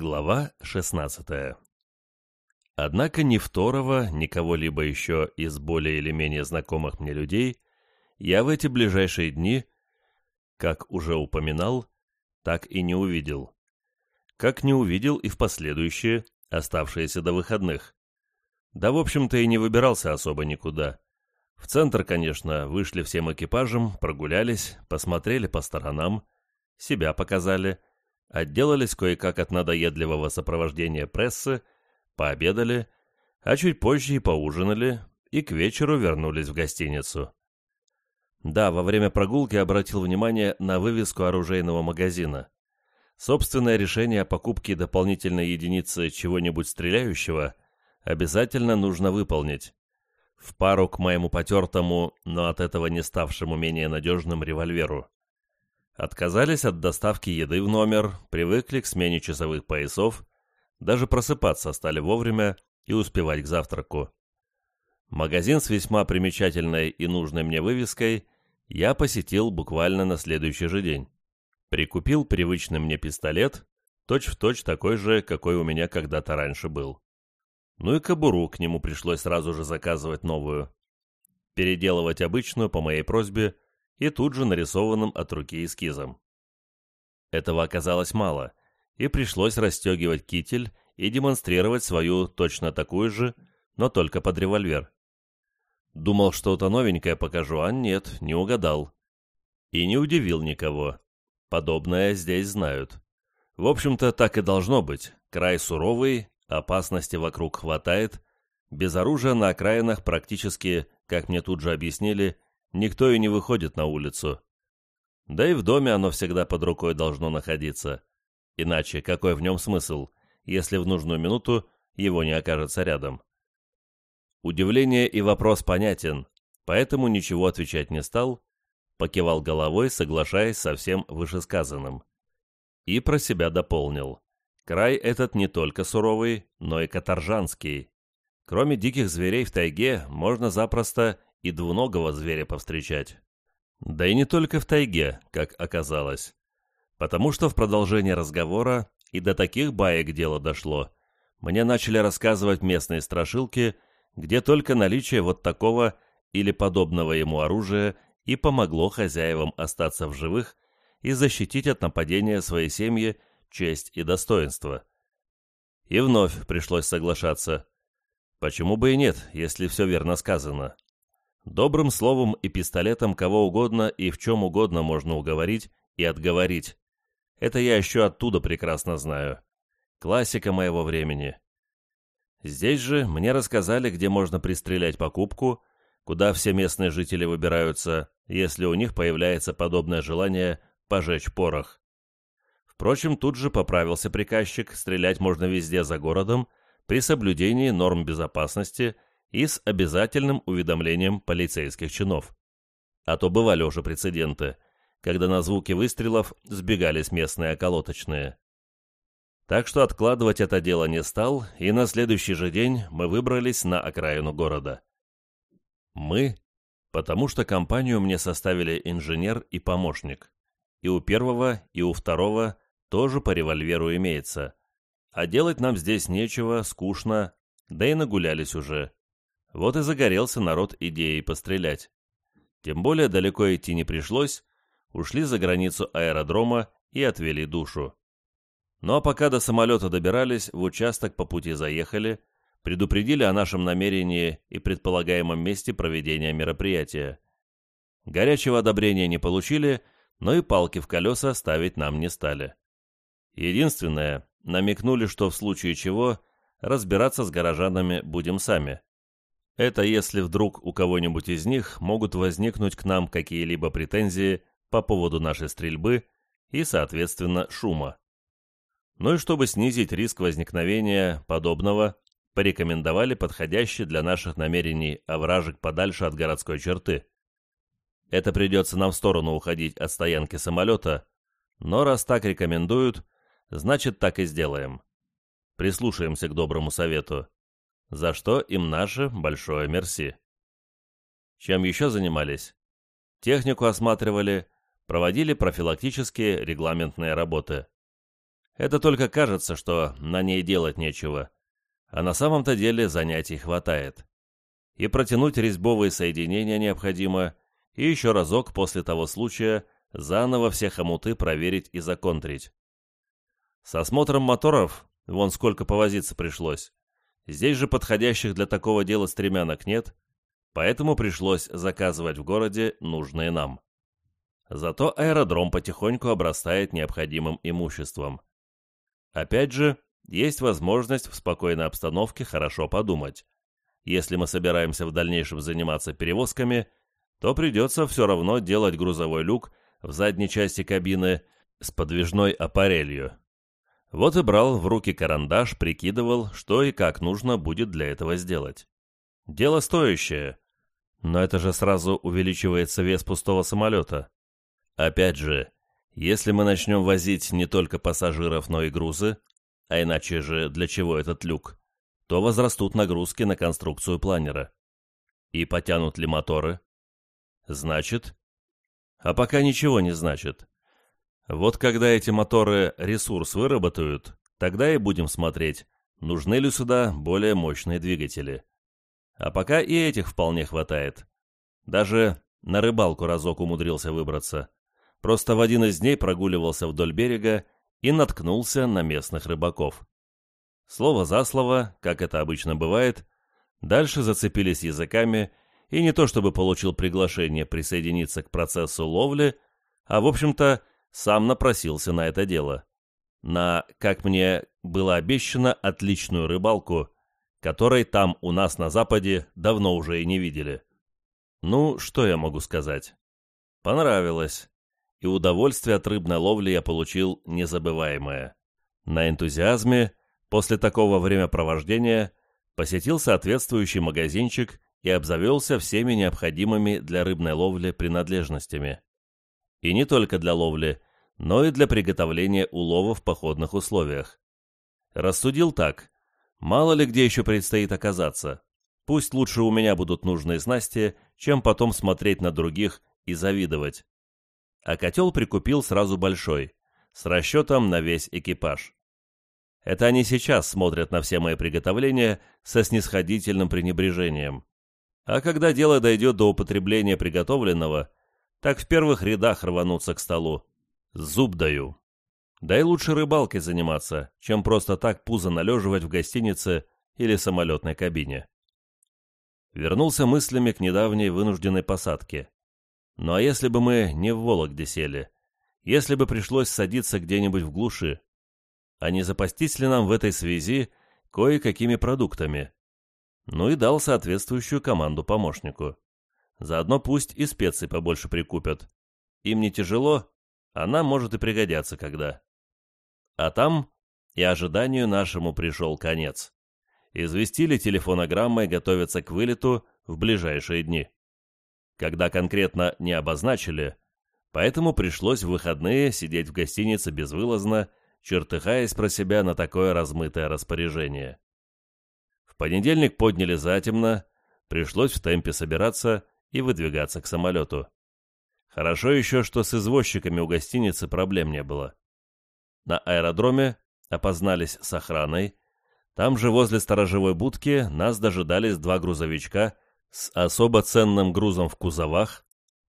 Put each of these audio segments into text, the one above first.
Глава 16 Однако ни второго, ни кого-либо еще из более или менее знакомых мне людей я в эти ближайшие дни, как уже упоминал, так и не увидел. Как не увидел и в последующие, оставшиеся до выходных. Да, в общем-то, и не выбирался особо никуда. В центр, конечно, вышли всем экипажем, прогулялись, посмотрели по сторонам, себя показали – отделались кое-как от надоедливого сопровождения прессы, пообедали, а чуть позже и поужинали, и к вечеру вернулись в гостиницу. Да, во время прогулки обратил внимание на вывеску оружейного магазина. Собственное решение о покупке дополнительной единицы чего-нибудь стреляющего обязательно нужно выполнить. В пару к моему потертому, но от этого не ставшему менее надежным револьверу. Отказались от доставки еды в номер, привыкли к смене часовых поясов, даже просыпаться стали вовремя и успевать к завтраку. Магазин с весьма примечательной и нужной мне вывеской я посетил буквально на следующий же день. Прикупил привычный мне пистолет, точь-в-точь точь такой же, какой у меня когда-то раньше был. Ну и кобуру к нему пришлось сразу же заказывать новую. Переделывать обычную, по моей просьбе, и тут же нарисованным от руки эскизом. Этого оказалось мало, и пришлось расстегивать китель и демонстрировать свою точно такую же, но только под револьвер. Думал, что-то новенькое покажу, а нет, не угадал. И не удивил никого. Подобное здесь знают. В общем-то, так и должно быть. Край суровый, опасности вокруг хватает. Без оружия на окраинах практически, как мне тут же объяснили, никто и не выходит на улицу. Да и в доме оно всегда под рукой должно находиться. Иначе какой в нем смысл, если в нужную минуту его не окажется рядом? Удивление и вопрос понятен, поэтому ничего отвечать не стал, покивал головой, соглашаясь со всем вышесказанным. И про себя дополнил. Край этот не только суровый, но и каторжанский. Кроме диких зверей в тайге, можно запросто и двуногого зверя повстречать. Да и не только в тайге, как оказалось. Потому что в продолжение разговора и до таких баек дело дошло. Мне начали рассказывать местные страшилки, где только наличие вот такого или подобного ему оружия и помогло хозяевам остаться в живых и защитить от нападения своей семьи честь и достоинство. И вновь пришлось соглашаться. Почему бы и нет, если все верно сказано? Добрым словом и пистолетом кого угодно и в чем угодно можно уговорить и отговорить. Это я еще оттуда прекрасно знаю. Классика моего времени. Здесь же мне рассказали, где можно пристрелять покупку, куда все местные жители выбираются, если у них появляется подобное желание пожечь порох. Впрочем, тут же поправился приказчик, стрелять можно везде за городом, при соблюдении норм безопасности – и с обязательным уведомлением полицейских чинов. А то бывали уже прецеденты, когда на звуки выстрелов сбегались местные околоточные. Так что откладывать это дело не стал, и на следующий же день мы выбрались на окраину города. Мы, потому что компанию мне составили инженер и помощник. И у первого, и у второго тоже по револьверу имеется. А делать нам здесь нечего, скучно, да и нагулялись уже. Вот и загорелся народ идеей пострелять. Тем более далеко идти не пришлось, ушли за границу аэродрома и отвели душу. Ну а пока до самолета добирались, в участок по пути заехали, предупредили о нашем намерении и предполагаемом месте проведения мероприятия. Горячего одобрения не получили, но и палки в колеса ставить нам не стали. Единственное, намекнули, что в случае чего разбираться с горожанами будем сами. Это если вдруг у кого-нибудь из них могут возникнуть к нам какие-либо претензии по поводу нашей стрельбы и, соответственно, шума. Ну и чтобы снизить риск возникновения подобного, порекомендовали подходящий для наших намерений овражек подальше от городской черты. Это придется нам в сторону уходить от стоянки самолета, но раз так рекомендуют, значит так и сделаем. Прислушаемся к доброму совету за что им наше большое мерси. Чем еще занимались? Технику осматривали, проводили профилактические регламентные работы. Это только кажется, что на ней делать нечего, а на самом-то деле занятий хватает. И протянуть резьбовые соединения необходимо, и еще разок после того случая заново все хомуты проверить и законтрить. С осмотром моторов вон сколько повозиться пришлось. Здесь же подходящих для такого дела стремянок нет, поэтому пришлось заказывать в городе нужные нам. Зато аэродром потихоньку обрастает необходимым имуществом. Опять же, есть возможность в спокойной обстановке хорошо подумать. Если мы собираемся в дальнейшем заниматься перевозками, то придется все равно делать грузовой люк в задней части кабины с подвижной аппарелью. Вот и брал в руки карандаш, прикидывал, что и как нужно будет для этого сделать. Дело стоящее, но это же сразу увеличивается вес пустого самолета. Опять же, если мы начнем возить не только пассажиров, но и грузы, а иначе же для чего этот люк, то возрастут нагрузки на конструкцию планера. И потянут ли моторы? Значит? А пока ничего не значит. Вот когда эти моторы ресурс выработают, тогда и будем смотреть, нужны ли сюда более мощные двигатели. А пока и этих вполне хватает. Даже на рыбалку разок умудрился выбраться. Просто в один из дней прогуливался вдоль берега и наткнулся на местных рыбаков. Слово за слово, как это обычно бывает, дальше зацепились языками, и не то чтобы получил приглашение присоединиться к процессу ловли, а, в общем-то, сам напросился на это дело. На, как мне было обещано, отличную рыбалку, которой там у нас на Западе давно уже и не видели. Ну, что я могу сказать? Понравилось. И удовольствие от рыбной ловли я получил незабываемое. На энтузиазме, после такого времяпровождения, посетил соответствующий магазинчик и обзавелся всеми необходимыми для рыбной ловли принадлежностями. И не только для ловли, но и для приготовления улова в походных условиях. Рассудил так. Мало ли где еще предстоит оказаться. Пусть лучше у меня будут нужные снасти, чем потом смотреть на других и завидовать. А котел прикупил сразу большой, с расчетом на весь экипаж. Это они сейчас смотрят на все мои приготовления со снисходительным пренебрежением. А когда дело дойдет до употребления приготовленного, так в первых рядах рвануться к столу. Зуб даю. Да и лучше рыбалкой заниматься, чем просто так пузо належивать в гостинице или самолетной кабине. Вернулся мыслями к недавней вынужденной посадке. Ну а если бы мы не в Вологде сели? Если бы пришлось садиться где-нибудь в глуши? А не запастись ли нам в этой связи кое-какими продуктами? Ну и дал соответствующую команду помощнику. Заодно пусть и специи побольше прикупят. Им не тяжело, а нам может и пригодятся когда. А там и ожиданию нашему пришел конец. Известили телефонограммой готовиться к вылету в ближайшие дни. Когда конкретно не обозначили, поэтому пришлось в выходные сидеть в гостинице безвылазно, чертыхаясь про себя на такое размытое распоряжение. В понедельник подняли затемно, пришлось в темпе собираться и выдвигаться к самолету. Хорошо еще, что с извозчиками у гостиницы проблем не было. На аэродроме опознались с охраной. Там же возле сторожевой будки нас дожидались два грузовичка с особо ценным грузом в кузовах,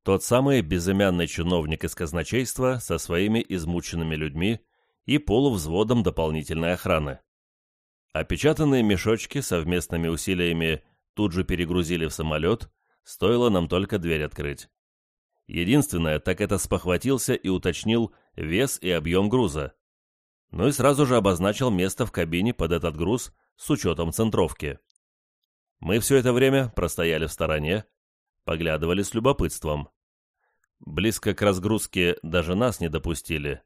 тот самый безымянный чиновник из казначейства со своими измученными людьми и полувзводом дополнительной охраны. Опечатанные мешочки совместными усилиями тут же перегрузили в самолет, Стоило нам только дверь открыть. Единственное, так это спохватился и уточнил вес и объем груза. Ну и сразу же обозначил место в кабине под этот груз с учетом центровки. Мы все это время простояли в стороне, поглядывали с любопытством. Близко к разгрузке даже нас не допустили,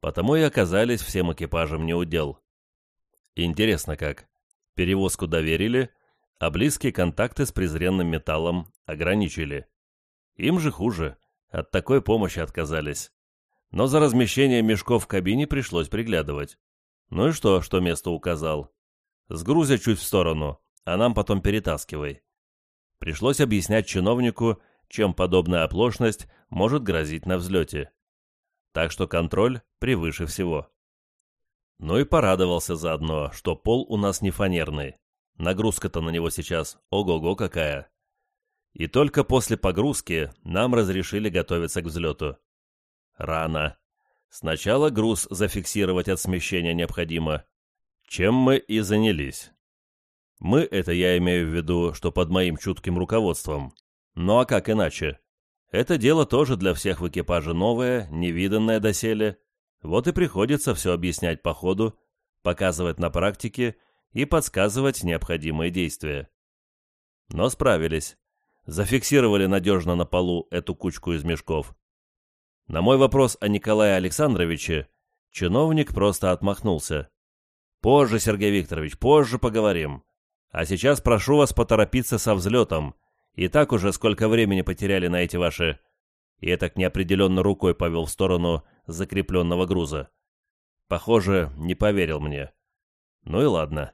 потому и оказались всем экипажем неудел. Интересно как. Перевозку доверили, а близкие контакты с презренным металлом ограничили. Им же хуже, от такой помощи отказались. Но за размещение мешков в кабине пришлось приглядывать. Ну и что, что место указал? Сгрузя чуть в сторону, а нам потом перетаскивай. Пришлось объяснять чиновнику, чем подобная оплошность может грозить на взлете. Так что контроль превыше всего. Ну и порадовался заодно, что пол у нас не фанерный. Нагрузка-то на него сейчас ого-го какая. И только после погрузки нам разрешили готовиться к взлету. Рано. Сначала груз зафиксировать от смещения необходимо. Чем мы и занялись. Мы, это я имею в виду, что под моим чутким руководством. Ну а как иначе? Это дело тоже для всех в экипаже новое, невиданное доселе. Вот и приходится все объяснять по ходу, показывать на практике и подсказывать необходимые действия. Но справились. Зафиксировали надежно на полу эту кучку из мешков. На мой вопрос о Николае Александровиче чиновник просто отмахнулся. «Позже, Сергей Викторович, позже поговорим. А сейчас прошу вас поторопиться со взлетом. И так уже сколько времени потеряли на эти ваши...» И так неопределенно рукой повел в сторону закрепленного груза. Похоже, не поверил мне. Ну и ладно.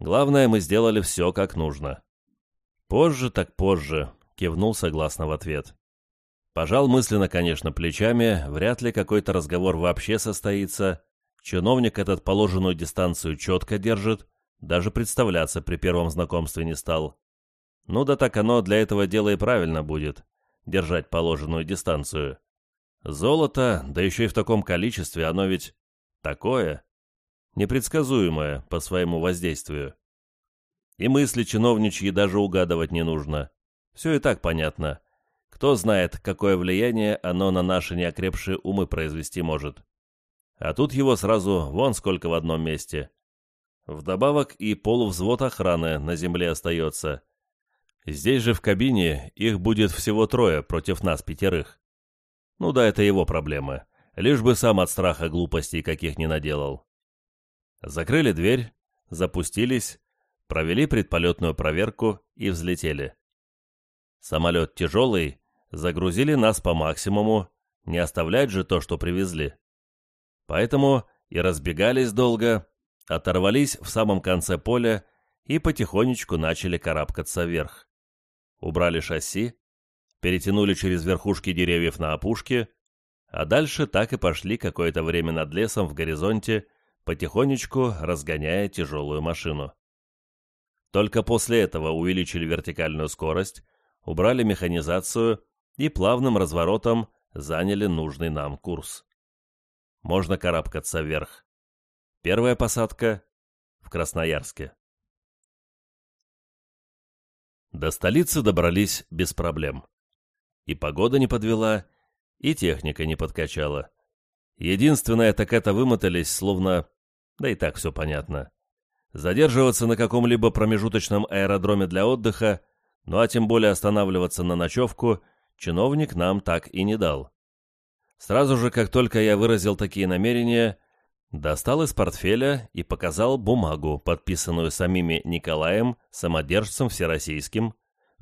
Главное, мы сделали все как нужно. Позже так позже, кивнул согласно в ответ. Пожал мысленно, конечно, плечами, вряд ли какой-то разговор вообще состоится. Чиновник этот положенную дистанцию четко держит, даже представляться при первом знакомстве не стал. Ну да так оно для этого дела и правильно будет, держать положенную дистанцию. Золото, да еще и в таком количестве, оно ведь такое, непредсказуемое по своему воздействию. И мысли чиновничьи даже угадывать не нужно. Все и так понятно. Кто знает, какое влияние оно на наши неокрепшие умы произвести может. А тут его сразу вон сколько в одном месте. Вдобавок и полувзвод охраны на земле остается. Здесь же в кабине их будет всего трое против нас пятерых. Ну да, это его проблемы. Лишь бы сам от страха глупостей каких не наделал. Закрыли дверь, запустились, провели предполетную проверку и взлетели. Самолет тяжелый, загрузили нас по максимуму, не оставлять же то, что привезли. Поэтому и разбегались долго, оторвались в самом конце поля и потихонечку начали карабкаться вверх. Убрали шасси, перетянули через верхушки деревьев на опушке, а дальше так и пошли какое-то время над лесом в горизонте, потихонечку разгоняя тяжелую машину. Только после этого увеличили вертикальную скорость, убрали механизацию и плавным разворотом заняли нужный нам курс. Можно карабкаться вверх. Первая посадка в Красноярске. До столицы добрались без проблем. И погода не подвела, и техника не подкачала. Единственное, так это вымотались, словно... Да и так все понятно. Задерживаться на каком-либо промежуточном аэродроме для отдыха, ну а тем более останавливаться на ночевку, чиновник нам так и не дал. Сразу же, как только я выразил такие намерения, достал из портфеля и показал бумагу, подписанную самими Николаем, самодержцем всероссийским,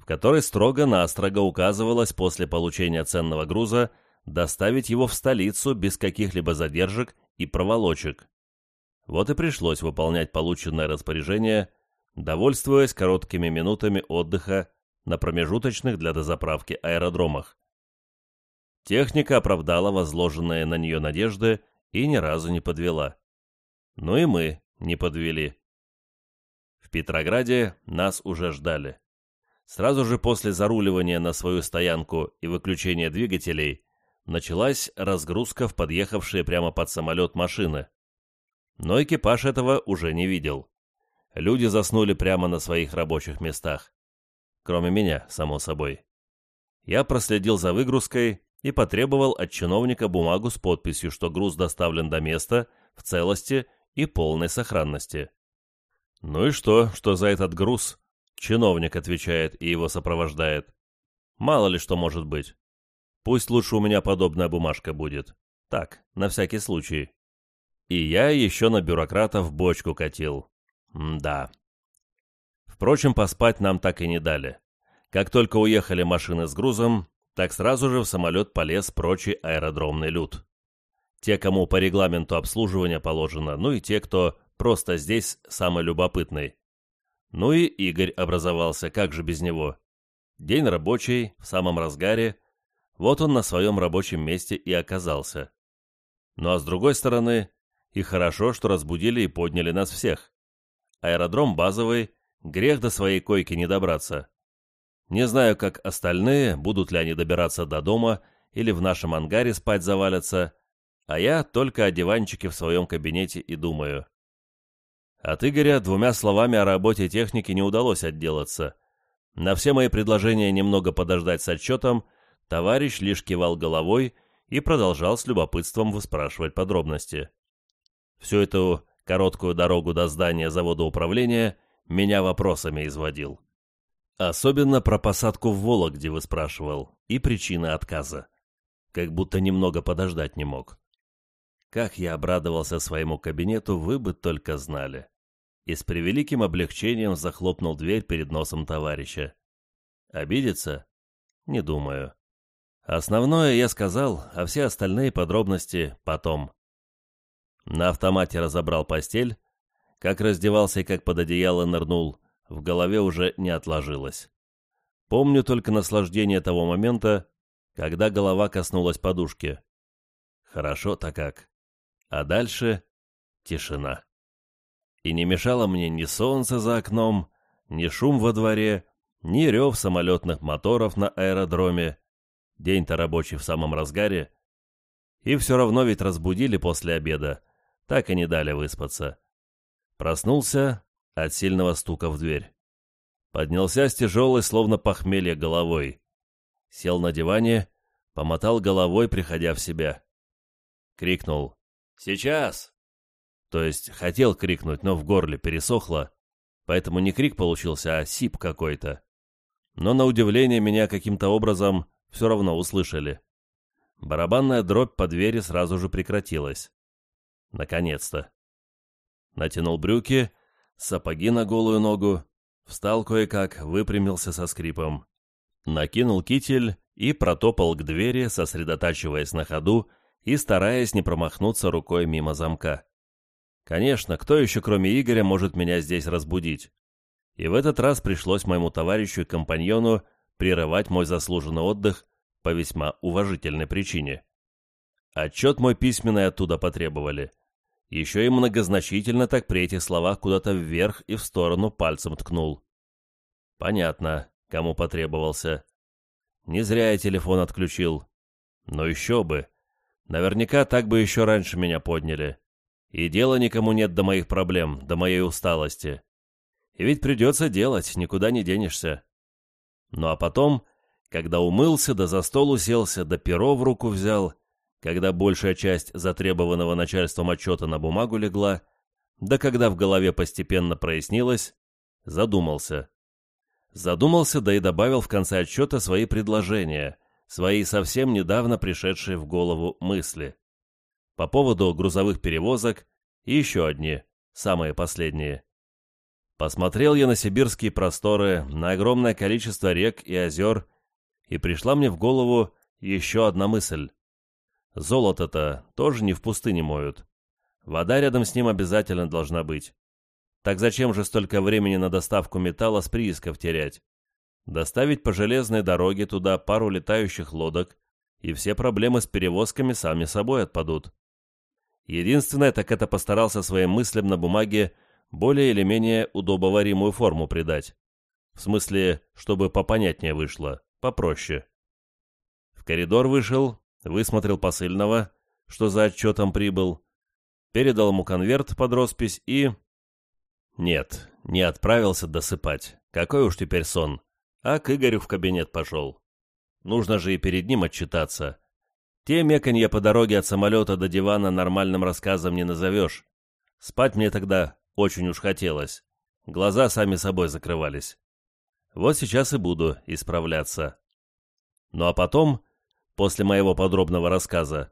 которой строго-настрого указывалось после получения ценного груза доставить его в столицу без каких-либо задержек и проволочек. Вот и пришлось выполнять полученное распоряжение, довольствуясь короткими минутами отдыха на промежуточных для дозаправки аэродромах. Техника оправдала возложенные на нее надежды и ни разу не подвела. Ну и мы не подвели. В Петрограде нас уже ждали. Сразу же после заруливания на свою стоянку и выключения двигателей началась разгрузка в подъехавшие прямо под самолет машины. Но экипаж этого уже не видел. Люди заснули прямо на своих рабочих местах. Кроме меня, само собой. Я проследил за выгрузкой и потребовал от чиновника бумагу с подписью, что груз доставлен до места в целости и полной сохранности. Ну и что, что за этот груз Чиновник отвечает и его сопровождает. Мало ли что может быть. Пусть лучше у меня подобная бумажка будет. Так, на всякий случай. И я еще на бюрократов бочку катил. Да. Впрочем, поспать нам так и не дали. Как только уехали машины с грузом, так сразу же в самолет полез прочий аэродромный люд. Те, кому по регламенту обслуживания положено, ну и те, кто просто здесь самый любопытный. Ну и Игорь образовался, как же без него. День рабочий, в самом разгаре. Вот он на своем рабочем месте и оказался. Ну а с другой стороны, и хорошо, что разбудили и подняли нас всех. Аэродром базовый, грех до своей койки не добраться. Не знаю, как остальные, будут ли они добираться до дома или в нашем ангаре спать завалятся, а я только о диванчике в своем кабинете и думаю. От Игоря двумя словами о работе техники не удалось отделаться. На все мои предложения немного подождать с отчетом, товарищ лишь кивал головой и продолжал с любопытством выспрашивать подробности. Всю эту короткую дорогу до здания завода управления меня вопросами изводил. Особенно про посадку в Вологде выспрашивал и причины отказа. Как будто немного подождать не мог. Как я обрадовался своему кабинету, вы бы только знали. И с превеликим облегчением захлопнул дверь перед носом товарища. Обидится? Не думаю. Основное я сказал, а все остальные подробности потом. На автомате разобрал постель, как раздевался и как под одеяло нырнул, в голове уже не отложилось. Помню только наслаждение того момента, когда голова коснулась подушки. Хорошо-то как. А дальше тишина. И не мешало мне ни солнце за окном, ни шум во дворе, ни рев самолетных моторов на аэродроме. День-то рабочий в самом разгаре. И все равно ведь разбудили после обеда, так и не дали выспаться. Проснулся от сильного стука в дверь. Поднялся с тяжелой, словно похмелье, головой. Сел на диване, помотал головой, приходя в себя. Крикнул «Сейчас!» То есть хотел крикнуть, но в горле пересохло, поэтому не крик получился, а сип какой-то. Но на удивление меня каким-то образом все равно услышали. Барабанная дробь по двери сразу же прекратилась. Наконец-то. Натянул брюки, сапоги на голую ногу, встал кое-как, выпрямился со скрипом. Накинул китель и протопал к двери, сосредотачиваясь на ходу и стараясь не промахнуться рукой мимо замка. Конечно, кто еще, кроме Игоря, может меня здесь разбудить? И в этот раз пришлось моему товарищу и компаньону прерывать мой заслуженный отдых по весьма уважительной причине. Отчет мой письменный оттуда потребовали. Еще и многозначительно так при этих словах куда-то вверх и в сторону пальцем ткнул. Понятно, кому потребовался. Не зря я телефон отключил. Но еще бы. Наверняка так бы еще раньше меня подняли. И дела никому нет до моих проблем, до моей усталости. И ведь придется делать, никуда не денешься. Ну а потом, когда умылся, да за стол уселся, да перо в руку взял, когда большая часть затребованного начальством отчета на бумагу легла, да когда в голове постепенно прояснилось, задумался. Задумался, да и добавил в конце отчета свои предложения, свои совсем недавно пришедшие в голову мысли по поводу грузовых перевозок и еще одни, самые последние. Посмотрел я на сибирские просторы, на огромное количество рек и озер, и пришла мне в голову еще одна мысль. Золото-то тоже не в пустыне моют. Вода рядом с ним обязательно должна быть. Так зачем же столько времени на доставку металла с приисков терять? Доставить по железной дороге туда пару летающих лодок, и все проблемы с перевозками сами собой отпадут. Единственное, так это постарался своим мыслям на бумаге более или менее удобоваримую форму придать. В смысле, чтобы попонятнее вышло, попроще. В коридор вышел, высмотрел посыльного, что за отчетом прибыл, передал ему конверт под роспись и... Нет, не отправился досыпать. Какой уж теперь сон. А к Игорю в кабинет пошел. Нужно же и перед ним отчитаться. Те меканья по дороге от самолета до дивана нормальным рассказом не назовешь. Спать мне тогда очень уж хотелось. Глаза сами собой закрывались. Вот сейчас и буду исправляться. Ну а потом, после моего подробного рассказа,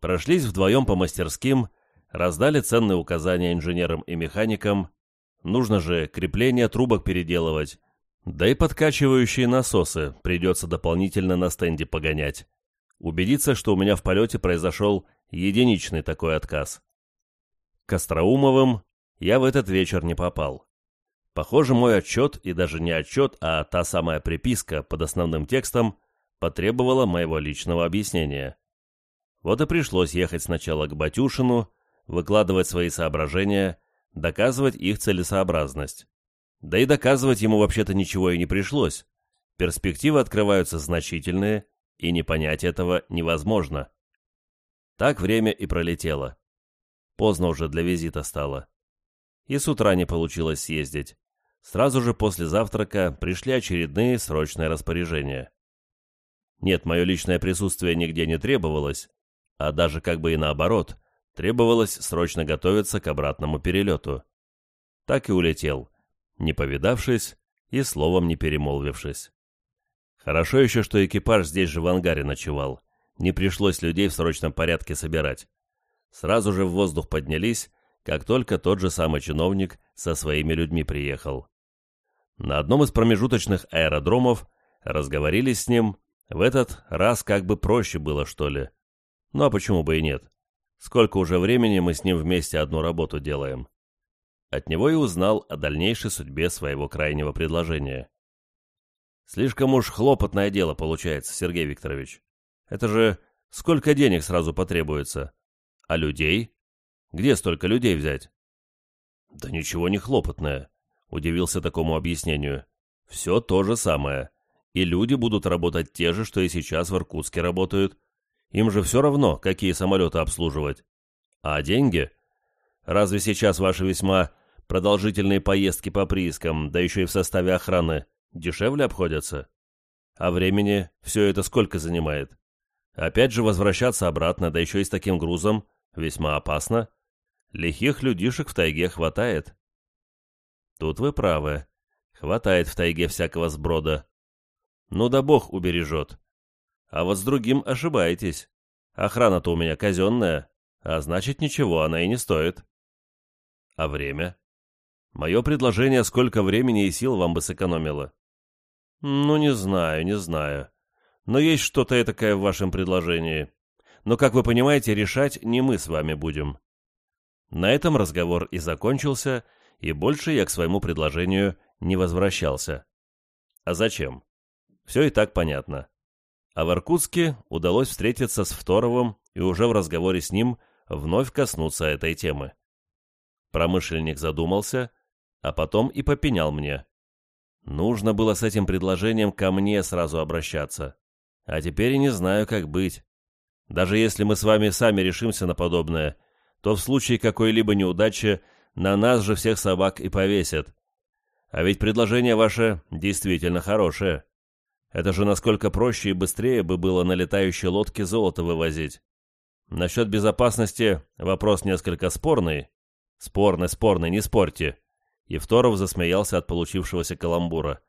прошлись вдвоем по мастерским, раздали ценные указания инженерам и механикам. Нужно же крепление трубок переделывать. Да и подкачивающие насосы придется дополнительно на стенде погонять убедиться, что у меня в полете произошел единичный такой отказ. К Остроумовым я в этот вечер не попал. Похоже, мой отчет, и даже не отчет, а та самая приписка под основным текстом, потребовала моего личного объяснения. Вот и пришлось ехать сначала к Батюшину, выкладывать свои соображения, доказывать их целесообразность. Да и доказывать ему вообще-то ничего и не пришлось. Перспективы открываются значительные, и не понять этого невозможно. Так время и пролетело. Поздно уже для визита стало. И с утра не получилось съездить. Сразу же после завтрака пришли очередные срочные распоряжения. Нет, мое личное присутствие нигде не требовалось, а даже как бы и наоборот, требовалось срочно готовиться к обратному перелету. Так и улетел, не повидавшись и словом не перемолвившись. Хорошо еще, что экипаж здесь же в ангаре ночевал, не пришлось людей в срочном порядке собирать. Сразу же в воздух поднялись, как только тот же самый чиновник со своими людьми приехал. На одном из промежуточных аэродромов разговорились с ним, в этот раз как бы проще было, что ли. Ну а почему бы и нет? Сколько уже времени мы с ним вместе одну работу делаем. От него и узнал о дальнейшей судьбе своего крайнего предложения. Слишком уж хлопотное дело получается, Сергей Викторович. Это же сколько денег сразу потребуется? А людей? Где столько людей взять? Да ничего не хлопотное, удивился такому объяснению. Все то же самое и люди будут работать те же, что и сейчас в Иркутске работают. Им же все равно, какие самолеты обслуживать. А деньги? Разве сейчас ваши весьма продолжительные поездки по приискам, да еще и в составе охраны, дешевле обходятся? А времени все это сколько занимает? Опять же возвращаться обратно, да еще и с таким грузом, весьма опасно. Лихих людишек в тайге хватает. Тут вы правы. Хватает в тайге всякого сброда. Ну да бог убережет. А вот с другим ошибаетесь. Охрана-то у меня казенная, а значит ничего она и не стоит. А время? Мое предложение сколько времени и сил вам бы сэкономило? Ну, не знаю, не знаю. Но есть что-то этакое в вашем предложении. Но, как вы понимаете, решать не мы с вами будем. На этом разговор и закончился, и больше я к своему предложению не возвращался. А зачем? Все и так понятно. А в Иркутске удалось встретиться с Второвым и уже в разговоре с ним вновь коснуться этой темы. Промышленник задумался, а потом и попенял мне. Нужно было с этим предложением ко мне сразу обращаться. А теперь и не знаю, как быть. Даже если мы с вами сами решимся на подобное, то в случае какой-либо неудачи на нас же всех собак и повесят. А ведь предложение ваше действительно хорошее. Это же насколько проще и быстрее бы было на летающей лодке золото вывозить. Насчет безопасности вопрос несколько спорный. Спорный, спорный, не спорьте. Евторов засмеялся от получившегося каламбура.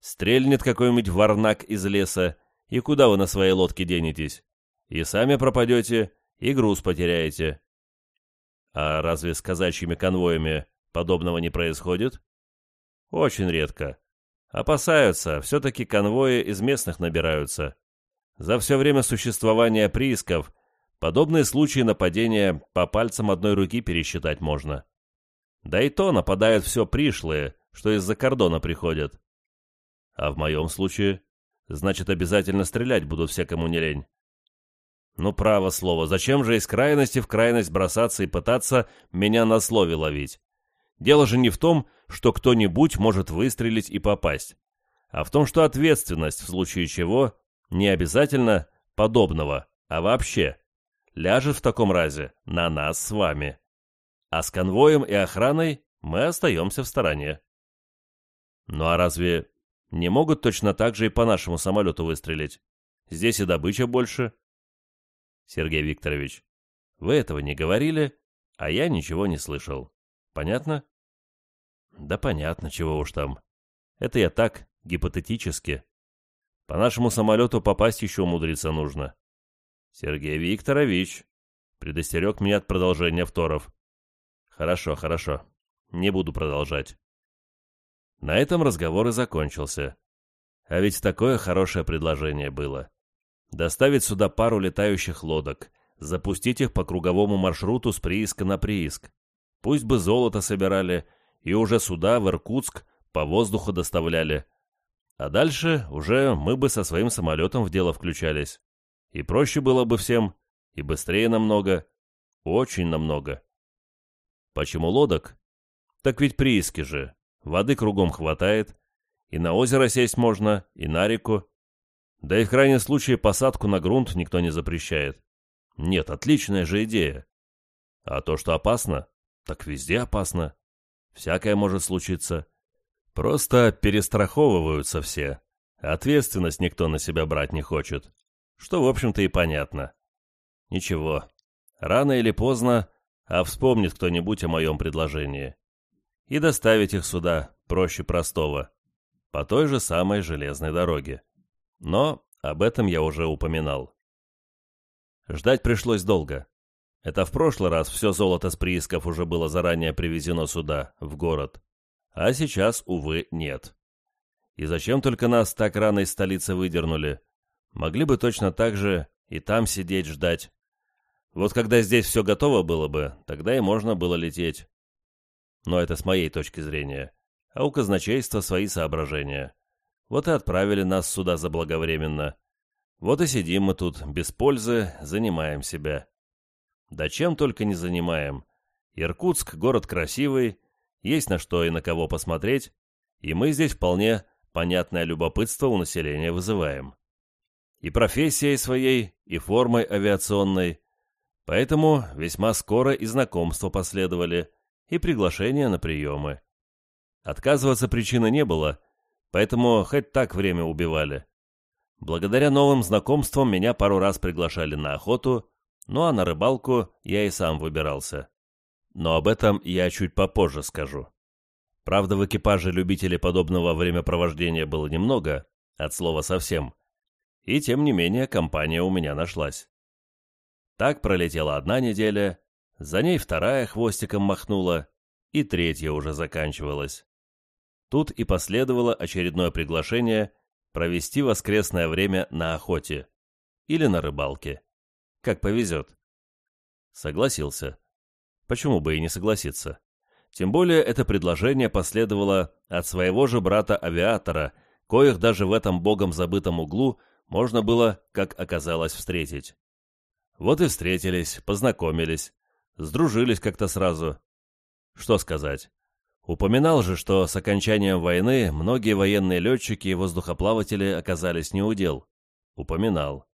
Стрельнет какой-нибудь варнак из леса, и куда вы на своей лодке денетесь? И сами пропадете, и груз потеряете. А разве с казачьими конвоями подобного не происходит? Очень редко. Опасаются, все-таки конвои из местных набираются. За все время существования приисков подобные случаи нападения по пальцам одной руки пересчитать можно. Да и то нападают все пришлые, что из-за кордона приходят. А в моем случае, значит, обязательно стрелять будут все, кому не лень. Ну, право слово, зачем же из крайности в крайность бросаться и пытаться меня на слове ловить? Дело же не в том, что кто-нибудь может выстрелить и попасть, а в том, что ответственность, в случае чего, не обязательно подобного, а вообще, ляжет в таком разе на нас с вами. А с конвоем и охраной мы остаемся в стороне. Ну а разве не могут точно так же и по нашему самолету выстрелить? Здесь и добыча больше. Сергей Викторович, вы этого не говорили, а я ничего не слышал. Понятно? Да понятно, чего уж там. Это я так, гипотетически. По нашему самолету попасть еще умудриться нужно. Сергей Викторович, предостерег меня от продолжения второв. Хорошо, хорошо. Не буду продолжать. На этом разговор и закончился. А ведь такое хорошее предложение было. Доставить сюда пару летающих лодок, запустить их по круговому маршруту с прииска на прииск. Пусть бы золото собирали, и уже сюда, в Иркутск, по воздуху доставляли. А дальше уже мы бы со своим самолетом в дело включались. И проще было бы всем, и быстрее намного, очень намного. Почему лодок? Так ведь прииски же. Воды кругом хватает. И на озеро сесть можно, и на реку. Да и в крайнем случае посадку на грунт никто не запрещает. Нет, отличная же идея. А то, что опасно, так везде опасно. Всякое может случиться. Просто перестраховываются все. Ответственность никто на себя брать не хочет. Что, в общем-то, и понятно. Ничего. Рано или поздно, а вспомнит кто-нибудь о моем предложении. И доставить их сюда проще простого. По той же самой железной дороге. Но об этом я уже упоминал. Ждать пришлось долго. Это в прошлый раз все золото с приисков уже было заранее привезено сюда, в город. А сейчас, увы, нет. И зачем только нас так рано из столицы выдернули? Могли бы точно так же и там сидеть ждать. Вот когда здесь все готово было бы, тогда и можно было лететь. Но это с моей точки зрения. А у казначейства свои соображения. Вот и отправили нас сюда заблаговременно. Вот и сидим мы тут, без пользы, занимаем себя. Да чем только не занимаем. Иркутск — город красивый, есть на что и на кого посмотреть, и мы здесь вполне понятное любопытство у населения вызываем. И профессией своей, и формой авиационной. Поэтому весьма скоро и знакомства последовали, и приглашения на приемы. Отказываться причины не было, поэтому хоть так время убивали. Благодаря новым знакомствам меня пару раз приглашали на охоту, ну а на рыбалку я и сам выбирался. Но об этом я чуть попозже скажу. Правда, в экипаже любителей подобного времяпровождения было немного, от слова совсем. И тем не менее компания у меня нашлась. Так пролетела одна неделя, за ней вторая хвостиком махнула, и третья уже заканчивалась. Тут и последовало очередное приглашение провести воскресное время на охоте или на рыбалке. Как повезет. Согласился. Почему бы и не согласиться? Тем более это предложение последовало от своего же брата-авиатора, коих даже в этом богом забытом углу можно было, как оказалось, встретить. Вот и встретились, познакомились, сдружились как-то сразу. Что сказать? Упоминал же, что с окончанием войны многие военные летчики и воздухоплаватели оказались неудел. Упоминал.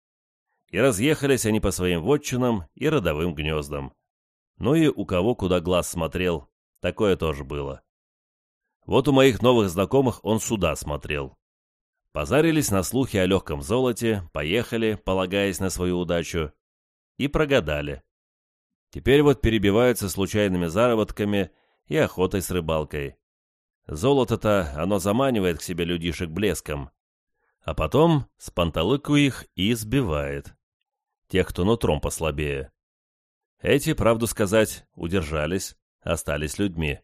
И разъехались они по своим вотчинам и родовым гнездам. Ну и у кого куда глаз смотрел, такое тоже было. Вот у моих новых знакомых он сюда смотрел. Позарились на слухи о легком золоте, поехали, полагаясь на свою удачу, и прогадали. Теперь вот перебиваются случайными заработками и охотой с рыбалкой. Золото-то оно заманивает к себе людишек блеском, а потом с панталыку их и сбивает. Тех, кто нутром послабее. Эти, правду сказать, удержались, остались людьми.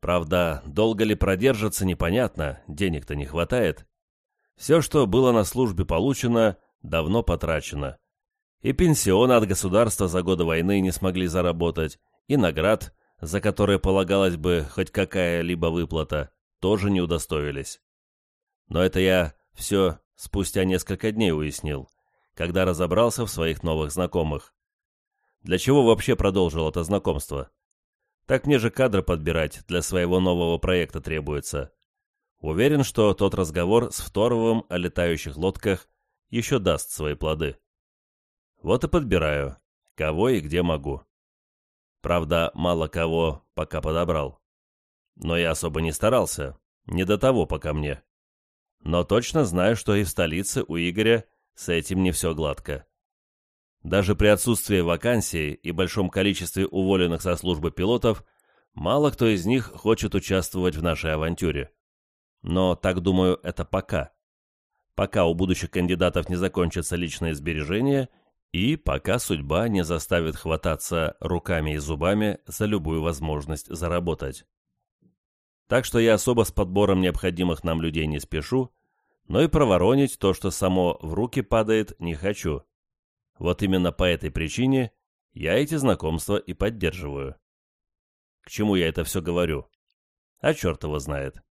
Правда, долго ли продержатся, непонятно, денег-то не хватает. Все, что было на службе получено, давно потрачено. И пенсионы от государства за годы войны не смогли заработать, и наград, за которые полагалась бы хоть какая-либо выплата, тоже не удостоились. Но это я все спустя несколько дней уяснил, когда разобрался в своих новых знакомых. Для чего вообще продолжил это знакомство? Так мне же кадры подбирать для своего нового проекта требуется. Уверен, что тот разговор с Второвым о летающих лодках еще даст свои плоды. Вот и подбираю, кого и где могу. Правда, мало кого пока подобрал. Но я особо не старался, не до того пока мне. Но точно знаю, что и в столице у Игоря с этим не все гладко. Даже при отсутствии вакансий и большом количестве уволенных со службы пилотов, мало кто из них хочет участвовать в нашей авантюре. Но, так думаю, это пока. Пока у будущих кандидатов не закончатся личные сбережения и пока судьба не заставит хвататься руками и зубами за любую возможность заработать. Так что я особо с подбором необходимых нам людей не спешу, но и проворонить то, что само в руки падает, не хочу. Вот именно по этой причине я эти знакомства и поддерживаю. К чему я это все говорю? А черт его знает.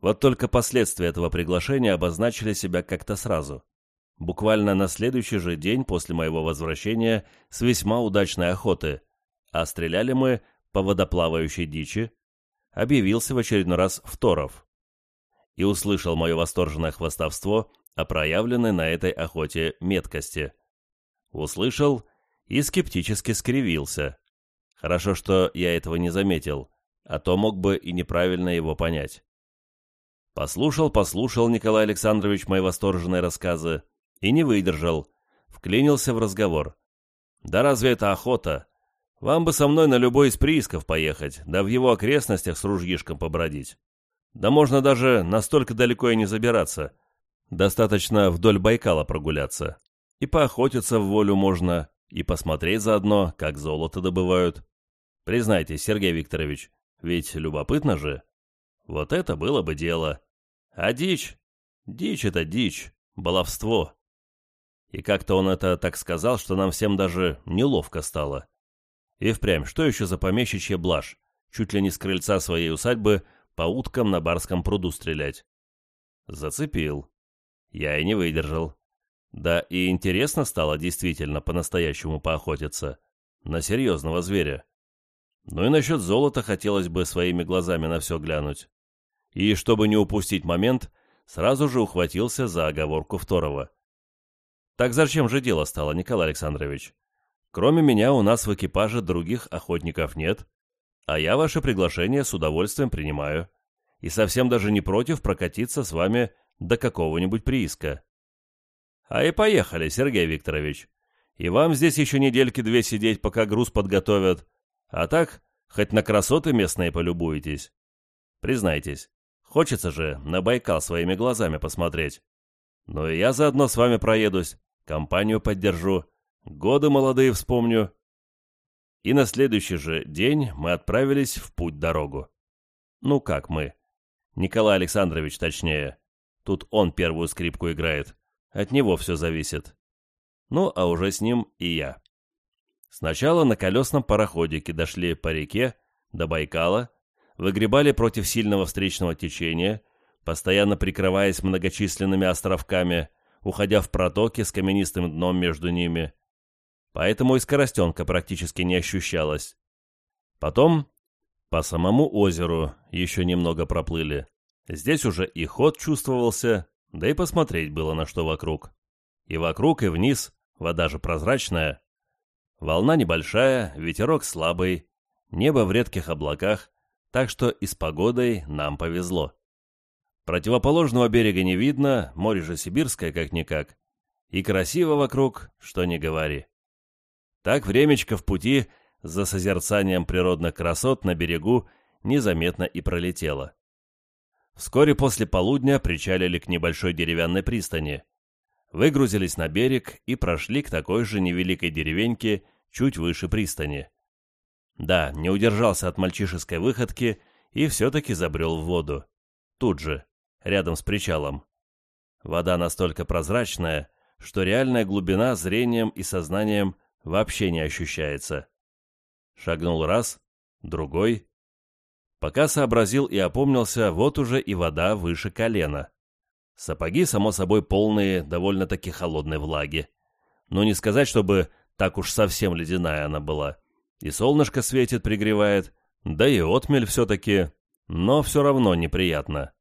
Вот только последствия этого приглашения обозначили себя как-то сразу. Буквально на следующий же день после моего возвращения с весьма удачной охоты, а стреляли мы по водоплавающей дичи, объявился в очередной раз Второв и услышал мое восторженное хвастовство о проявленной на этой охоте меткости. Услышал и скептически скривился. Хорошо, что я этого не заметил, а то мог бы и неправильно его понять. Послушал, послушал Николай Александрович мои восторженные рассказы и не выдержал, вклинился в разговор. «Да разве это охота? Вам бы со мной на любой из приисков поехать, да в его окрестностях с ружьишком побродить. Да можно даже настолько далеко и не забираться. Достаточно вдоль Байкала прогуляться. И поохотиться в волю можно, и посмотреть заодно, как золото добывают. Признайтесь, Сергей Викторович, ведь любопытно же. Вот это было бы дело. А дичь? Дичь — это дичь, баловство. И как-то он это так сказал, что нам всем даже неловко стало. И впрямь, что еще за помещичья блажь? Чуть ли не с крыльца своей усадьбы по уткам на барском пруду стрелять. Зацепил. Я и не выдержал. Да и интересно стало действительно по-настоящему поохотиться. На серьезного зверя. Ну и насчет золота хотелось бы своими глазами на все глянуть. И, чтобы не упустить момент, сразу же ухватился за оговорку второго. Так зачем же дело стало, Николай Александрович? Кроме меня у нас в экипаже других охотников нет, а я ваше приглашение с удовольствием принимаю. И совсем даже не против прокатиться с вами до какого-нибудь прииска. А и поехали, Сергей Викторович. И вам здесь еще недельки две сидеть, пока груз подготовят. А так, хоть на красоты местные полюбуетесь. Признайтесь, хочется же на Байкал своими глазами посмотреть. Ну и я заодно с вами проедусь, компанию поддержу, годы молодые вспомню и на следующий же день мы отправились в путь-дорогу. Ну как мы? Николай Александрович, точнее. Тут он первую скрипку играет. От него все зависит. Ну, а уже с ним и я. Сначала на колесном пароходике дошли по реке до Байкала, выгребали против сильного встречного течения, постоянно прикрываясь многочисленными островками, уходя в протоки с каменистым дном между ними, поэтому и скоростенка практически не ощущалась. Потом по самому озеру еще немного проплыли. Здесь уже и ход чувствовался, да и посмотреть было на что вокруг. И вокруг, и вниз, вода же прозрачная. Волна небольшая, ветерок слабый, небо в редких облаках, так что и с погодой нам повезло. Противоположного берега не видно, море же сибирское как-никак. И красиво вокруг, что не говори. Так времечко в пути за созерцанием природных красот на берегу незаметно и пролетело. Вскоре после полудня причалили к небольшой деревянной пристани, выгрузились на берег и прошли к такой же невеликой деревеньке чуть выше пристани. Да, не удержался от мальчишеской выходки и все-таки забрел в воду. Тут же, рядом с причалом. Вода настолько прозрачная, что реальная глубина зрением и сознанием вообще не ощущается. Шагнул раз, другой. Пока сообразил и опомнился, вот уже и вода выше колена. Сапоги, само собой, полные довольно-таки холодной влаги. Но не сказать, чтобы так уж совсем ледяная она была. И солнышко светит, пригревает, да и отмель все-таки, но все равно неприятно.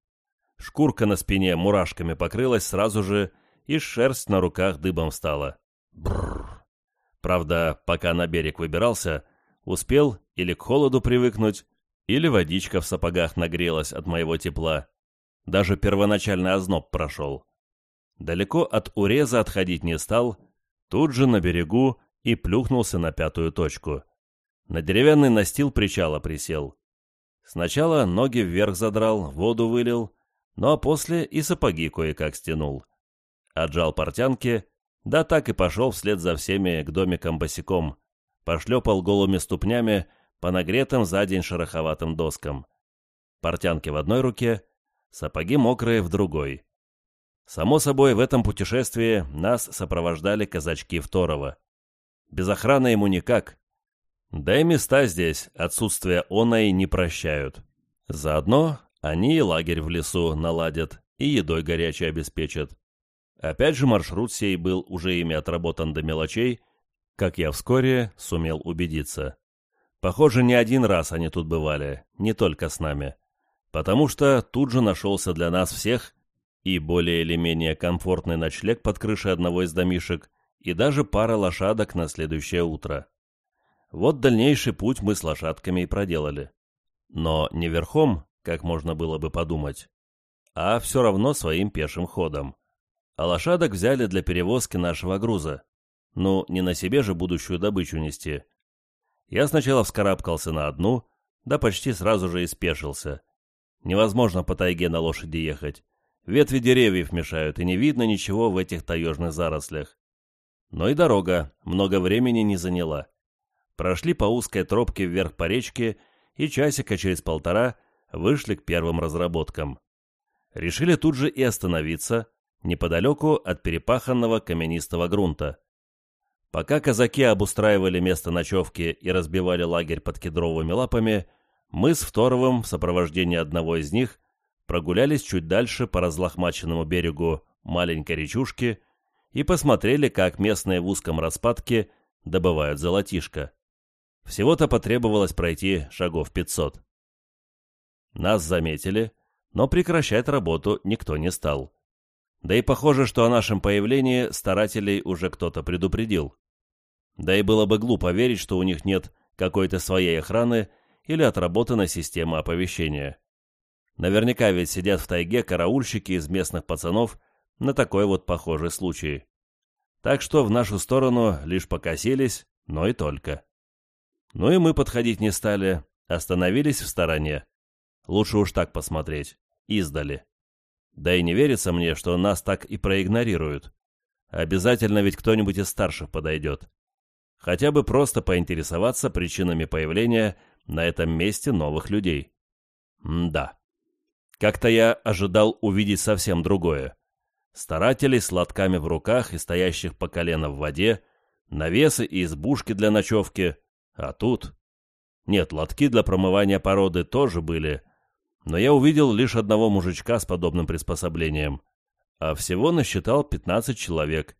Шкурка на спине мурашками покрылась сразу же, и шерсть на руках дыбом встала. Бррр. Правда, пока на берег выбирался, успел или к холоду привыкнуть, или водичка в сапогах нагрелась от моего тепла. Даже первоначальный озноб прошел. Далеко от уреза отходить не стал, тут же на берегу и плюхнулся на пятую точку. На деревянный настил причала присел. Сначала ноги вверх задрал, воду вылил, ну а после и сапоги кое-как стянул. Отжал портянки да так и пошел вслед за всеми к домикам босиком, пошлепал голыми ступнями по нагретым за день шероховатым доскам. Портянки в одной руке, сапоги мокрые в другой. Само собой, в этом путешествии нас сопровождали казачки Второго. Без охраны ему никак. Да и места здесь отсутствие оной не прощают. Заодно они и лагерь в лесу наладят, и едой горячей обеспечат. Опять же маршрут сей был уже ими отработан до мелочей, как я вскоре сумел убедиться. Похоже, не один раз они тут бывали, не только с нами. Потому что тут же нашелся для нас всех и более или менее комфортный ночлег под крышей одного из домишек, и даже пара лошадок на следующее утро. Вот дальнейший путь мы с лошадками и проделали. Но не верхом, как можно было бы подумать, а все равно своим пешим ходом. А лошадок взяли для перевозки нашего груза. Ну, не на себе же будущую добычу нести. Я сначала вскарабкался на одну, да почти сразу же и спешился. Невозможно по тайге на лошади ехать. Ветви деревьев мешают, и не видно ничего в этих таежных зарослях. Но и дорога много времени не заняла. Прошли по узкой тропке вверх по речке и часика через полтора вышли к первым разработкам. Решили тут же и остановиться, неподалеку от перепаханного каменистого грунта. Пока казаки обустраивали место ночевки и разбивали лагерь под кедровыми лапами, мы с Второвым в сопровождении одного из них прогулялись чуть дальше по разлохмаченному берегу маленькой речушки и посмотрели, как местные в узком распадке добывают золотишко. Всего-то потребовалось пройти шагов 500. Нас заметили, но прекращать работу никто не стал. Да и похоже, что о нашем появлении старателей уже кто-то предупредил. Да и было бы глупо верить, что у них нет какой-то своей охраны или отработанной системы оповещения. Наверняка ведь сидят в тайге караульщики из местных пацанов на такой вот похожий случай. Так что в нашу сторону лишь покосились, но и только. Ну и мы подходить не стали, остановились в стороне. Лучше уж так посмотреть, издали. Да и не верится мне, что нас так и проигнорируют. Обязательно ведь кто-нибудь из старших подойдет. Хотя бы просто поинтересоваться причинами появления на этом месте новых людей. М да. Как-то я ожидал увидеть совсем другое. Старателей с лотками в руках и стоящих по колено в воде, навесы и избушки для ночевки. А тут... Нет, лотки для промывания породы тоже были, но я увидел лишь одного мужичка с подобным приспособлением, а всего насчитал 15 человек,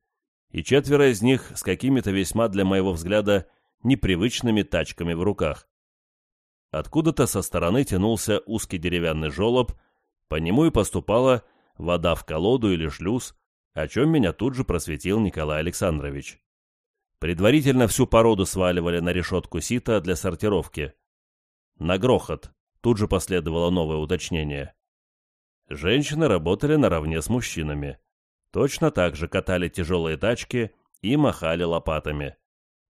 и четверо из них с какими-то весьма для моего взгляда непривычными тачками в руках. Откуда-то со стороны тянулся узкий деревянный желоб, по нему и поступала вода в колоду или шлюз, о чем меня тут же просветил Николай Александрович. Предварительно всю породу сваливали на решетку сита для сортировки. На грохот, Тут же последовало новое уточнение. Женщины работали наравне с мужчинами. Точно так же катали тяжелые тачки и махали лопатами.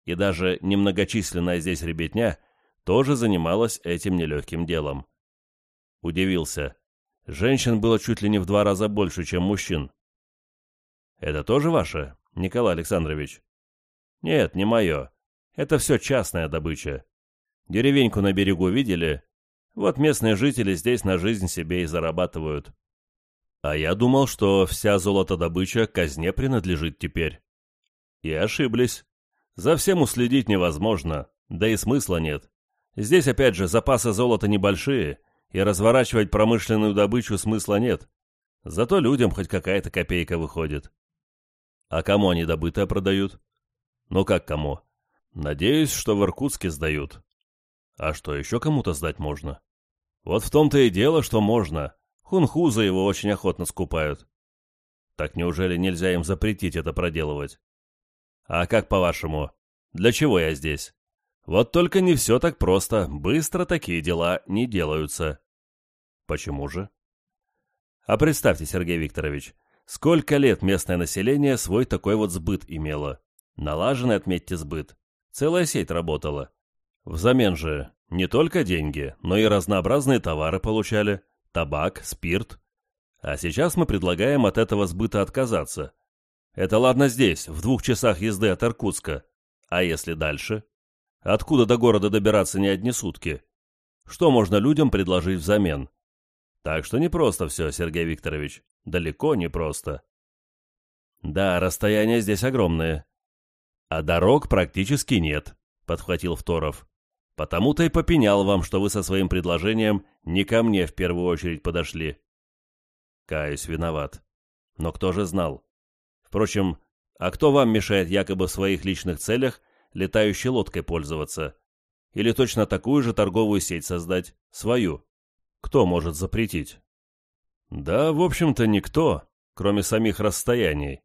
И даже немногочисленная здесь ребятня тоже занималась этим нелегким делом. Удивился. Женщин было чуть ли не в два раза больше, чем мужчин. «Это тоже ваше, Николай Александрович?» «Нет, не мое. Это все частная добыча. Деревеньку на берегу видели? Вот местные жители здесь на жизнь себе и зарабатывают. А я думал, что вся золотодобыча казне принадлежит теперь. И ошиблись. За всем уследить невозможно, да и смысла нет. Здесь, опять же, запасы золота небольшие, и разворачивать промышленную добычу смысла нет. Зато людям хоть какая-то копейка выходит. А кому они добытое продают? Ну как кому? Надеюсь, что в Иркутске сдают. А что еще кому-то сдать можно? Вот в том-то и дело, что можно. Хунхузы его очень охотно скупают. Так неужели нельзя им запретить это проделывать? А как по-вашему? Для чего я здесь? Вот только не все так просто, быстро такие дела не делаются. Почему же? А представьте, Сергей Викторович, сколько лет местное население свой такой вот сбыт имело. Налаженный, отметьте, сбыт. Целая сеть работала. Взамен же не только деньги, но и разнообразные товары получали, табак, спирт. А сейчас мы предлагаем от этого сбыта отказаться. Это ладно здесь, в двух часах езды от Иркутска. А если дальше? Откуда до города добираться не одни сутки? Что можно людям предложить взамен? Так что не просто все, Сергей Викторович. Далеко не просто. Да, расстояния здесь огромные. А дорог практически нет, подхватил Второв. Потому-то и попенял вам, что вы со своим предложением не ко мне в первую очередь подошли. Каюсь, виноват. Но кто же знал? Впрочем, а кто вам мешает якобы в своих личных целях летающей лодкой пользоваться? или точно такую же торговую сеть создать, свою. Кто может запретить? Да, в общем-то, никто, кроме самих расстояний.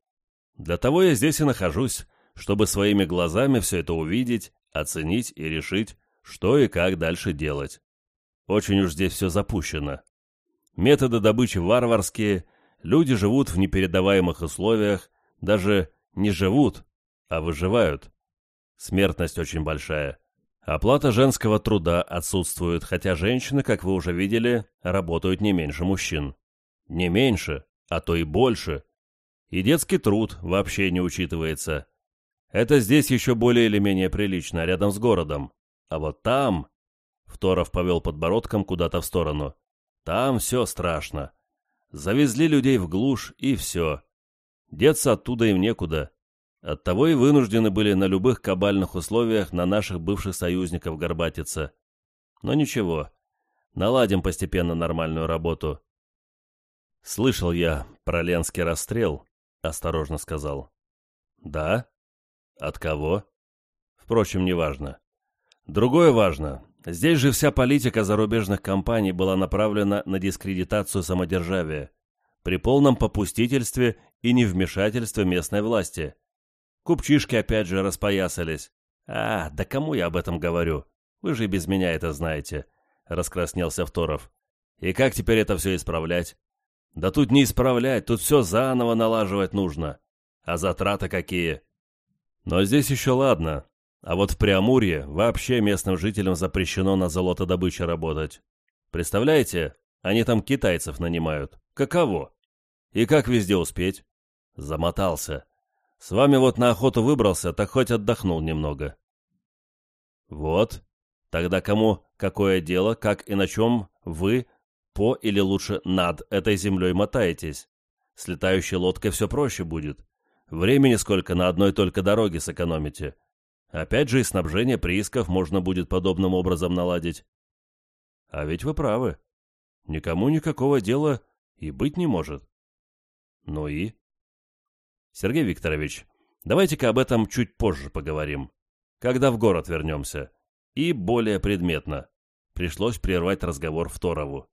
Для того я здесь и нахожусь, чтобы своими глазами все это увидеть, оценить и решить, что и как дальше делать. Очень уж здесь все запущено. Методы добычи варварские, люди живут в непередаваемых условиях, даже не живут, а выживают. Смертность очень большая. Оплата женского труда отсутствует, хотя женщины, как вы уже видели, работают не меньше мужчин. Не меньше, а то и больше. И детский труд вообще не учитывается. Это здесь еще более или менее прилично, рядом с городом. А вот там... Второв повел подбородком куда-то в сторону. Там все страшно. Завезли людей в глушь, и все. Деться оттуда им некуда. Оттого и вынуждены были на любых кабальных условиях на наших бывших союзников горбатиться. Но ничего, наладим постепенно нормальную работу. «Слышал я про Ленский расстрел», — осторожно сказал. «Да? От кого?» «Впрочем, неважно. Другое важно. Здесь же вся политика зарубежных компаний была направлена на дискредитацию самодержавия при полном попустительстве и невмешательстве местной власти. Купчишки опять же распоясались. «А, да кому я об этом говорю? Вы же и без меня это знаете», — раскраснелся Второв. «И как теперь это все исправлять?» «Да тут не исправлять, тут все заново налаживать нужно. А затраты какие?» «Но здесь еще ладно. А вот в Преамурье вообще местным жителям запрещено на золотодобыче работать. Представляете, они там китайцев нанимают. Каково? И как везде успеть?» Замотался. С вами вот на охоту выбрался, так хоть отдохнул немного. Вот. Тогда кому какое дело, как и на чем вы по или лучше над этой землей мотаетесь? С летающей лодкой все проще будет. Времени сколько на одной только дороге сэкономите. Опять же и снабжение приисков можно будет подобным образом наладить. А ведь вы правы. Никому никакого дела и быть не может. Ну и? Сергей Викторович, давайте-ка об этом чуть позже поговорим, когда в город вернемся. И более предметно. Пришлось прервать разговор Второву.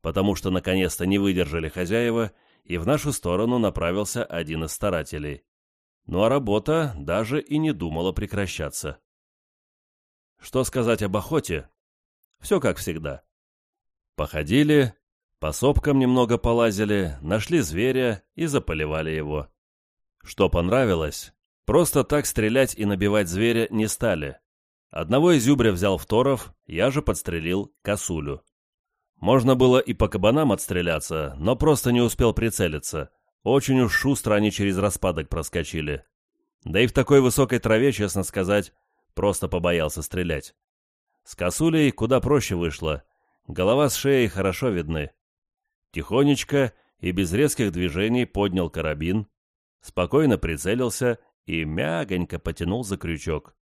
Потому что наконец-то не выдержали хозяева, и в нашу сторону направился один из старателей. Ну а работа даже и не думала прекращаться. Что сказать об охоте? Все как всегда. Походили, по сопкам немного полазили, нашли зверя и заполивали его. Что понравилось, просто так стрелять и набивать зверя не стали. Одного из зюбря взял Второв, я же подстрелил косулю. Можно было и по кабанам отстреляться, но просто не успел прицелиться. Очень уж шустро они через распадок проскочили. Да и в такой высокой траве, честно сказать, просто побоялся стрелять. С косулей куда проще вышло. Голова с шеей хорошо видны. Тихонечко и без резких движений поднял карабин, спокойно прицелился и мягонько потянул за крючок.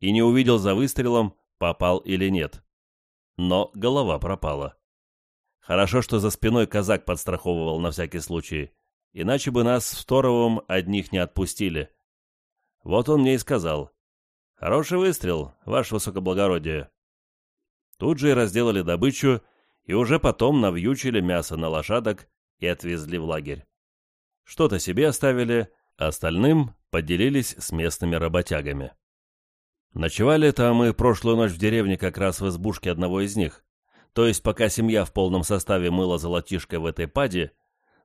И не увидел за выстрелом, попал или нет. Но голова пропала. Хорошо, что за спиной казак подстраховывал на всякий случай, иначе бы нас с Торовым одних не отпустили. Вот он мне и сказал. «Хороший выстрел, ваше высокоблагородие». Тут же и разделали добычу, и уже потом навьючили мясо на лошадок и отвезли в лагерь. Что-то себе оставили, остальным поделились с местными работягами. Ночевали-то мы прошлую ночь в деревне как раз в избушке одного из них. То есть пока семья в полном составе мыла золотишко в этой паде,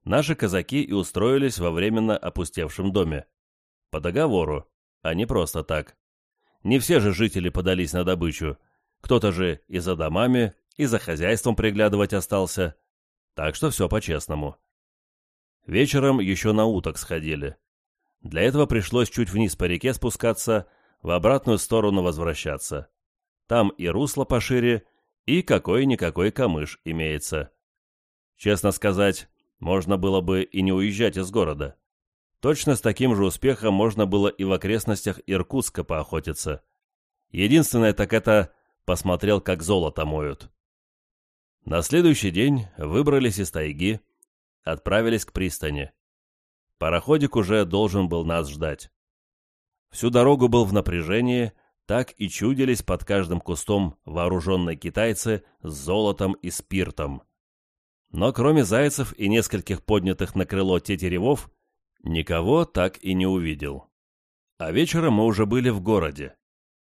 наши казаки и устроились во временно опустевшем доме. По договору, а не просто так. Не все же жители подались на добычу. Кто-то же и за домами, и за хозяйством приглядывать остался. Так что все по-честному. Вечером еще на уток сходили. Для этого пришлось чуть вниз по реке спускаться, в обратную сторону возвращаться. Там и русло пошире, и какой-никакой камыш имеется. Честно сказать, можно было бы и не уезжать из города. Точно с таким же успехом можно было и в окрестностях Иркутска поохотиться. Единственное так это посмотрел, как золото моют. На следующий день выбрались из тайги, отправились к пристани. Пароходик уже должен был нас ждать. Всю дорогу был в напряжении, так и чудились под каждым кустом вооруженные китайцы с золотом и спиртом. Но кроме зайцев и нескольких поднятых на крыло тетеревов, никого так и не увидел. А вечером мы уже были в городе,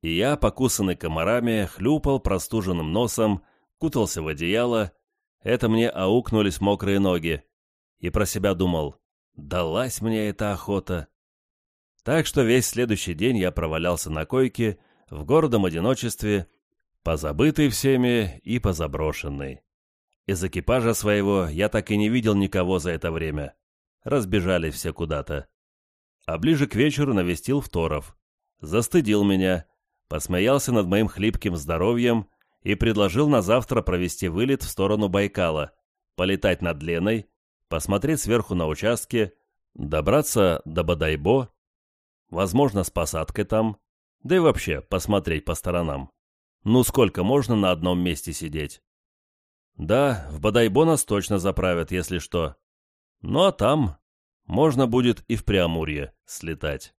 и я, покусанный комарами, хлюпал простуженным носом, кутался в одеяло, это мне аукнулись мокрые ноги, и про себя думал, далась мне эта охота. Так что весь следующий день я провалялся на койке, в гордом одиночестве, позабытый всеми и позаброшенный. Из экипажа своего я так и не видел никого за это время. Разбежались все куда-то. А ближе к вечеру навестил Второв. Застыдил меня, посмеялся над моим хлипким здоровьем и предложил на завтра провести вылет в сторону Байкала, полетать над Леной, посмотреть сверху на участке, добраться до Бадайбо, возможно, с посадкой там, да и вообще посмотреть по сторонам. Ну сколько можно на одном месте сидеть? Да, в Бадайбо нас точно заправят, если что. Ну а там можно будет и в Преамурье слетать.